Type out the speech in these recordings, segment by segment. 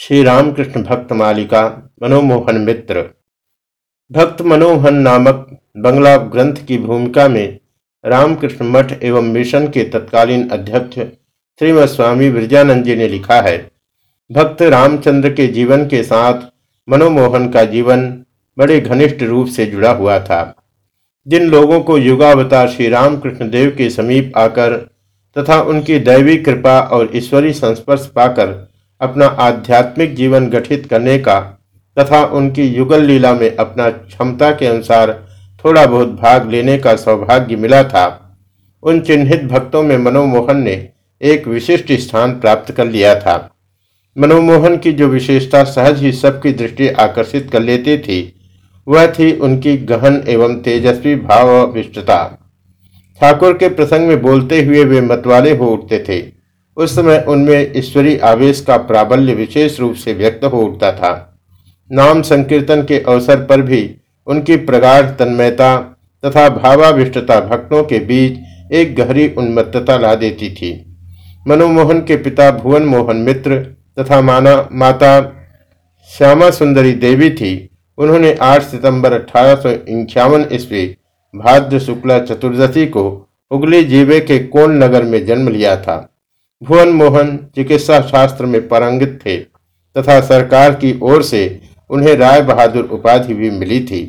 श्री रामकृष्ण भक्त मालिका मनोमोहन मित्र। भक्त मनोहन नामक बंगला ग्रंथ की भूमिका में रामकृष्ण मठ एवं मिशन के तत्कालीन अध्यक्ष श्रीमद स्वामी विरजानंद जी ने लिखा है, भक्त रामचंद्र के जीवन के साथ मनोमोहन का जीवन बड़े घनिष्ठ रूप से जुड़ा हुआ था। जिन लोगों को युगावतार श्री रामकृष्ण देव के समीप आकर तथा उनकी दैवी कृपा और ईश्वरी संस्पर्श पाकर अपना आध्यात्मिक जीवन गठित करने का तथा उनकी युगल लीला में अपना क्षमता के अनुसार थोड़ा बहुत भाग लेने का सौभाग्य मिला था। उन चिन्हित भक्तों में मनोमोहन ने एक विशिष्ट स्थान प्राप्त कर लिया था। मनोमोहन की जो विशेषता सहज ही सबकी दृष्टि आकर्षित कर लेती थी, वह थी उनकी गहन एवं तेजस्वी भाव विष्टता ठाकुर के प्रसंग में बोलते हुए वे मतवाले हो उठते थे। उस समय उनमें ईश्वरी आवेश का प्राबल्य विशेष रूप से व्यक्त हो उठता था। नाम संकीर्तन के अवसर पर भी उनकी प्रगाढ़ तन्मयता तथा भावाविष्टता भक्तों के बीच एक गहरी उन्मत्तता ला देती थी। मनोमोहन के पिता भुवन मोहन मित्र तथा माना, माता श्यामा सुंदरी देवी थी। उन्होंने 8 सितंबर अठारह ईस्वी भाद्र शुक्ला चतुर्दशी को उगली जीवे के कोण नगर में जन्म लिया था। भुवन मोहन चिकित्सा शास्त्र में पारंगित थे तथा सरकार की ओर से उन्हें राय बहादुर उपाधि भी मिली थी।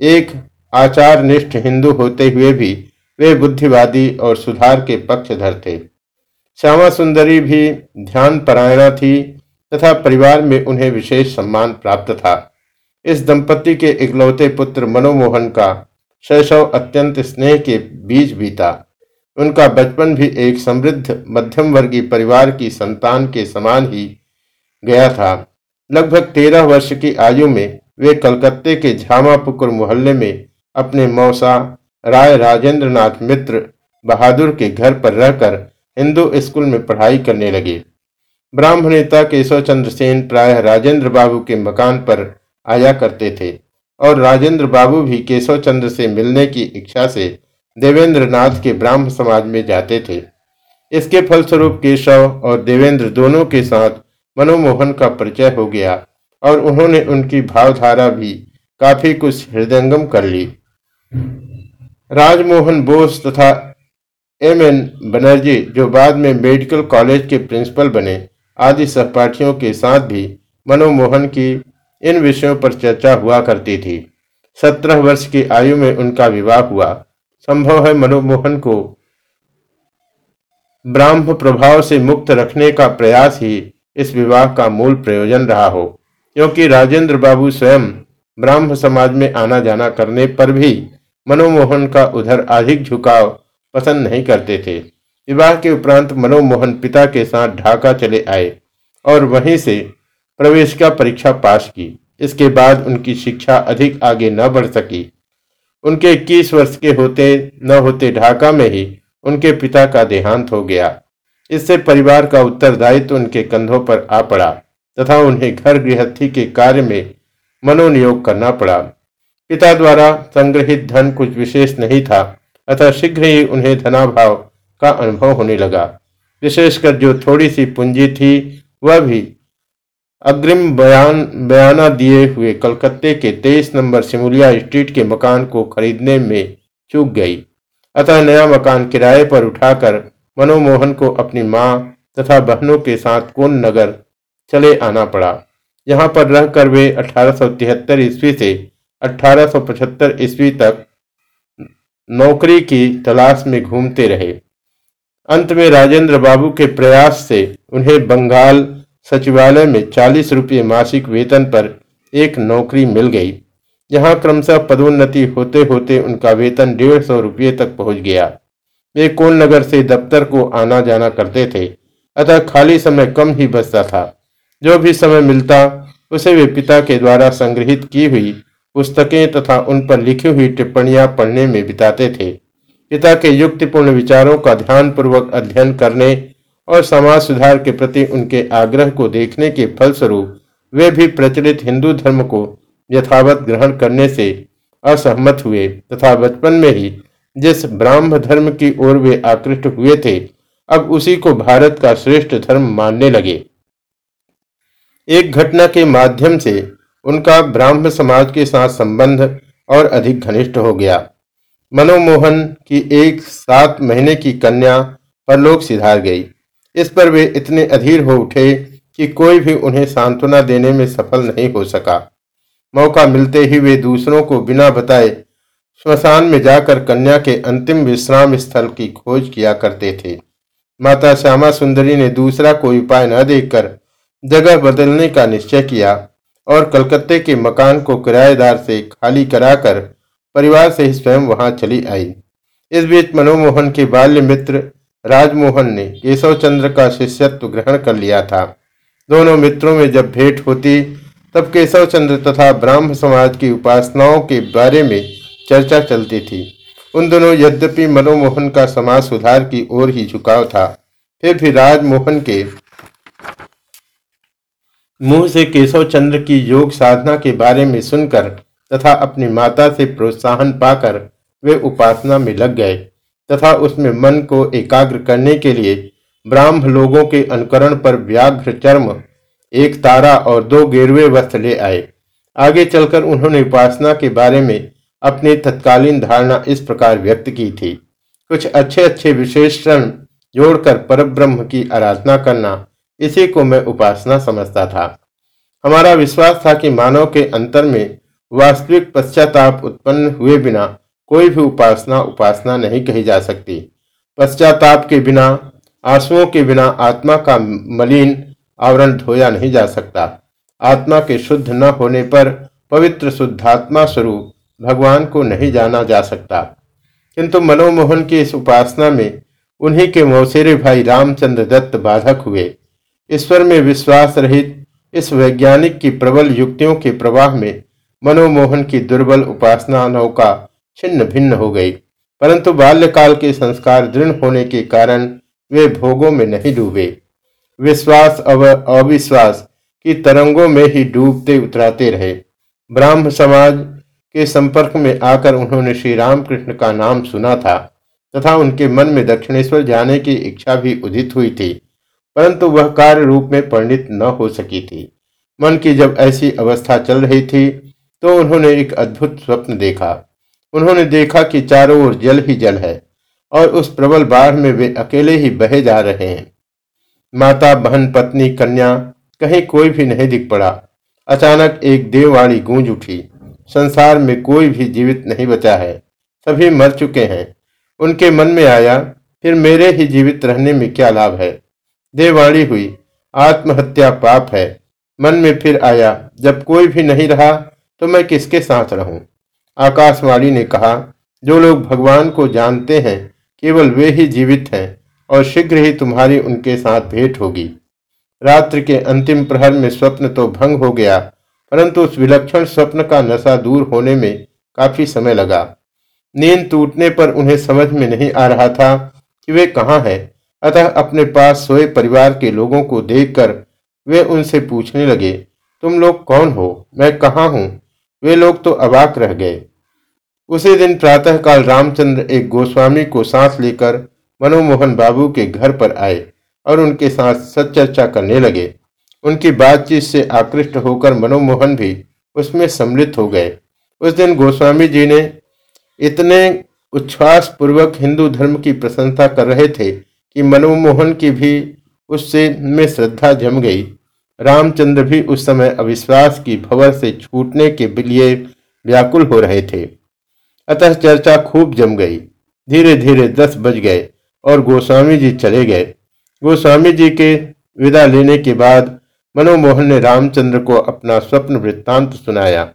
एक आचार निष्ठ हिंदू होते हुए भी वे बुद्धिवादी और सुधार के पक्षधर थे। श्यामा सुंदरी भी ध्यान परायणा थी तथा परिवार में उन्हें विशेष सम्मान प्राप्त था। इस दंपति के इकलौते पुत्र मनोमोहन का शैशव अत्यंत स्नेह के बीज बीता। उनका बचपन भी एक समृद्ध मध्यम वर्गीय परिवार की संतान के समान ही गया था। लगभग तेरह वर्ष की आयु में वे कलकत्ते के झामापुकुर मोहल्ले में अपने मौसा राय राजेंद्र नाथ मित्र बहादुर के घर पर रहकर हिंदू स्कूल में पढ़ाई करने लगे। ब्राह्म नेता केशव चंद्र सेन प्राय राजेंद्र बाबू के मकान पर आया करते थे और राजेंद्र बाबू भी केशव चंद्र से मिलने की इच्छा से देवेंद्र नाथ के ब्राह्म समाज में जाते थे। इसके फलस्वरूप केशव और देवेंद्र दोनों के साथ मनोमोहन का परिचय हो गया और उन्होंने उनकी भावधारा भी काफ़ी कुछ हृदयंगम कर ली। राजमोहन बोस तथा एम एन बनर्जी, जो बाद में मेडिकल कॉलेज के प्रिंसिपल बने, आदि सहपाठियों के साथ भी मनोमोहन की इन विषयों पर चर्चा हुआ करती थी। सत्रह वर्ष की आयु में उनका विवाह हुआ। संभव है मनोमोहन को ब्राह्म प्रभाव से मुक्त रखने का प्रयास ही इस विवाह का मूल प्रयोजन रहा हो। क्योंकि राजेंद्र बाबू स्वयं ब्राह्म समाज में आना जाना करने पर भी मनोमोहन का उधर अधिक झुकाव पसंद नहीं करते थे। विवाह के उपरांत मनोमोहन पिता के साथ ढाका चले आए और वहीं से प्रवेश का परीक्षा पास की। इसके बाद उनकी शिक्षा अधिक आगे न बढ़ सकी। उनके इक्कीस वर्ष के होते न होते ढाका में ही उनके पिता का देहांत हो गया। इससे परिवार का उत्तरदायित्व उनके कंधों पर आ पड़ा तथा उन्हें घर गृहस्थी के कार्य में मनोनियोग करना पड़ा। पिता द्वारा संग्रहित धन कुछ विशेष नहीं था, अतः शीघ्र ही उन्हें धनाभाव का अनुभव होने लगा। विशेषकर जो थोड़ी सी पूंजी थी, वह भी अग्रिम बयान, बयाना दिए हुए कलकत्ते के तेईस नंबर सिमुलिया स्ट्रीट के मकान को खरीदने में चूक गई। अतः नया मकान किराए पर उठाकर मनोमोहन को अपनी माँ तथा बहनों के साथ कोन नगर चले आना पड़ा। यहाँ पर रहकर वे अठारह सौ तिहत्तर ईस्वी से अठारह सौ पचहत्तर ईस्वी तक नौकरी की तलाश में घूमते रहे। अंत में राजेंद्र बाबू के प्रयास से उन्हें बंगाल सचिवालय में चालीस रुपये मासिक वेतन पर एक नौकरी मिल गई। यहाँ क्रमशः पदोन्नति होते होते उनका वेतन डेढ़ सौ रुपये तक पहुँच गया। वे कोल नगर से दफ्तर को आना जाना करते थे, अतः खाली समय कम ही बचता था। जो भी समय मिलता, उसे वे पिता के द्वारा संग्रहित की हुई पुस्तकें तथा उन पर लिखी हुई टिप्पणियाँ पढ़ने में बिताते थे। पिता के युक्तिपूर्ण विचारों का ध्यानपूर्वक अध्ययन करने और समाज सुधार के प्रति उनके आग्रह को देखने के फलस्वरूप वे भी प्रचलित हिंदू धर्म को यथावत ग्रहण करने से असहमत हुए तथा बचपन में ही जिस ब्राह्म धर्म की ओर वे आकृष्ट हुए थे, अब उसी को भारत का श्रेष्ठ धर्म मानने लगे। एक घटना के माध्यम से उनका ब्राह्म समाज के साथ संबंध और अधिक घनिष्ठ हो गया। मनोमोहन की एक सात महीने की कन्या परलोक सिधार गई। इस पर वे इतने अधीर हो उठे कि कोई भी उन्हें सांत्वना देने में सफल नहीं हो सका। मौका मिलते ही वे दूसरों को बिना बताए श्मशान में जाकर कन्या के अंतिम विश्राम स्थल की खोज किया करते थे। माता श्यामा सुंदरी ने दूसरा कोई उपाय न देखकर जगह बदलने का निश्चय किया और कलकत्ते के मकान को किराएदार से खाली कराकर परिवार से ही स्वयं वहाँ चली आई। इस बीच मनोमोहन के बाल्य मित्र राजमोहन ने केशव चंद्र का शिष्यत्व ग्रहण कर लिया था। दोनों मित्रों में जब भेंट होती, तब केशव चंद्र तथा ब्राह्म समाज की उपासनाओं के बारे में चर्चा चलती थी। उन दोनों यद्यपि मनोमोहन का समाज सुधार की ओर ही झुकाव था, फिर भी राजमोहन के मुँह से केशव चंद्र की योग साधना के बारे में सुनकर तथा अपनी माता से प्रोत्साहन पाकर वे उपासना में लग गए। तथा उसमें मन को एकाग्र करने के लिए ब्राह्म लोगों के अनुकरण पर व्याघ्र चर्म, एक तारा और दो गेरुए वस्त्र ले आए। आगे चलकर उन्होंने उपासना के बारे में अपनी तत्कालीन धारणा इस प्रकार व्यक्त की थी। कुछ अच्छे अच्छे विशेषण जोड़कर परब्रह्म की आराधना करना, इसी को मैं उपासना समझता था। हमारा विश्वास था कि मानव के अंतर में वास्तविक पश्चाताप उत्पन्न हुए बिना कोई भी उपासना उपासना नहीं कही जा सकती। पश्चाताप के बिना, आंसुओं के बिना आत्मा का मलिन आवरण धोया नहीं जा सकता। आत्मा के शुद्ध न होने पर पवित्र शुद्धात्मा स्वरूप भगवान को नहीं जाना जा सकता। किंतु मनोमोहन की इस उपासना में उन्हीं के मौसेरे भाई रामचंद्र दत्त बाधक हुए। ईश्वर में विश्वास रहित इस वैज्ञानिक की प्रबल युक्तियों के प्रवाह में मनोमोहन की दुर्बल उपासना नौका छिन्न भिन्न हो गई। परंतु बाल्यकाल के संस्कार दृढ़ होने के कारण वे भोगों में नहीं डूबे। विश्वास अव अविश्वास की तरंगों में ही डूबते उतराते रहे। ब्राह्म समाज के संपर्क में आकर उन्होंने श्री रामकृष्ण का नाम सुना था तथा उनके मन में दक्षिणेश्वर जाने की इच्छा भी उदित हुई थी। परंतु वह कार्य रूप में परिणित न हो सकी थी। मन की जब ऐसी अवस्था चल रही थी तो उन्होंने एक अद्भुत स्वप्न देखा। उन्होंने देखा कि चारों ओर जल ही जल है, और उस प्रबल बाढ़ में वे अकेले ही बहे जा रहे हैं। माता, बहन, पत्नी, कन्या, कहीं कोई भी नहीं दिख पड़ा। अचानक एक देववाणी गूंज उठी। संसार में कोई भी जीवित नहीं बचा है। सभी मर चुके हैं। उनके मन में आया, फिर मेरे ही जीवित रहने में क्या लाभ है? देववाणी हुई, आत्महत्या पाप है। मन में फिर आया, जब कोई भी नहीं रहा तो मैं किसके साथ रहूँ? आकाशवाणी ने कहा, जो लोग भगवान को जानते हैं, केवल वे ही जीवित हैं और शीघ्र ही तुम्हारी उनके साथ भेंट होगी। रात्रि के अंतिम प्रहर में स्वप्न तो भंग हो गया, परंतु उस विलक्षण स्वप्न का नशा दूर होने में काफ़ी समय लगा। नींद टूटने पर उन्हें समझ में नहीं आ रहा था कि वे कहाँ हैं। अतः अपने पास सोए परिवार के लोगों को देखकर वे उनसे पूछने लगे, तुम लोग कौन हो? मैं कहाँ हूँ? वे लोग तो अबाक रह गए। उसी दिन प्रातःकाल रामचंद्र एक गोस्वामी को सांस लेकर मनोमोहन बाबू के घर पर आए और उनके साथ सच्चर्चा करने लगे। उनकी बातचीत से आकृष्ट होकर मनोमोहन भी उसमें सम्मिलित हो गए। उस दिन गोस्वामी जी ने इतने उच्छ्वास पूर्वक हिंदू धर्म की प्रशंसा कर रहे थे कि मनोमोहन की भी उससे में श्रद्धा जम गई। रामचंद्र भी उस समय अविश्वास की भवर से छूटने के लिए व्याकुल हो रहे थे। अतः चर्चा खूब जम गई। धीरे धीरे दस बज गए और गोस्वामी जी चले गए। गोस्वामी जी के विदा लेने के बाद मनोमोहन ने रामचंद्र को अपना स्वप्न वृत्तांत सुनाया।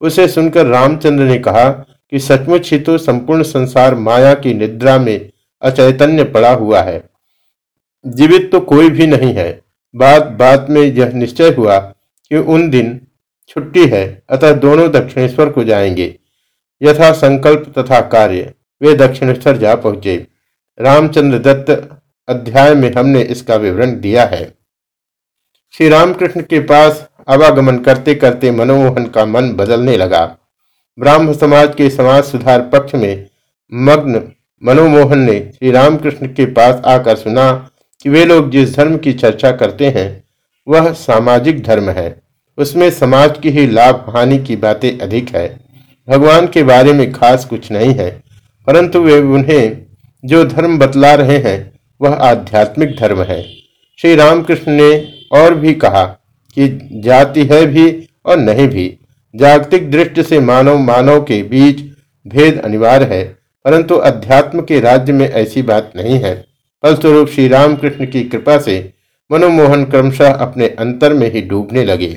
उसे सुनकर रामचंद्र ने कहा कि सचमुच ही तो संपूर्ण संसार माया की निद्रा में अचैतन्य पड़ा हुआ है। जीवित तो कोई भी नहीं है। बात बात में यह निश्चय हुआ कि उन दिन छुट्टी है, अतः दोनों दक्षिणेश्वर को जाएँगे। यथा संकल्प तथा कार्य। वे दक्षिणेश्वर जा पहुँचे। रामचंद्र दत्त अध्याय में हमने इसका विवरण दिया है। श्री रामकृष्ण के पास आवागमन करते करते मनोमोहन का मन बदलने लगा। ब्राह्म समाज के समाज सुधार पक्ष में मग्न मनोमोहन ने श्री रामकृष्ण के पास आकर सुना कि वे लोग जिस धर्म की चर्चा करते हैं, वह सामाजिक धर्म है। उसमें समाज की ही लाभ हानि की बातें अधिक है। भगवान के बारे में खास कुछ नहीं है, परंतु वे उन्हें जो धर्म बतला रहे हैं, वह आध्यात्मिक धर्म है। श्री रामकृष्ण ने और भी कहा कि जाति है भी और नहीं भी, जागतिक दृष्टि से मानव मानव के बीच भेद अनिवार्य है, परंतु अध्यात्म के राज्य में ऐसी बात नहीं है। फलस्वरूप श्री रामकृष्ण की कृपा से मनोमोहन क्रमशः अपने अंतर में ही डूबने लगे।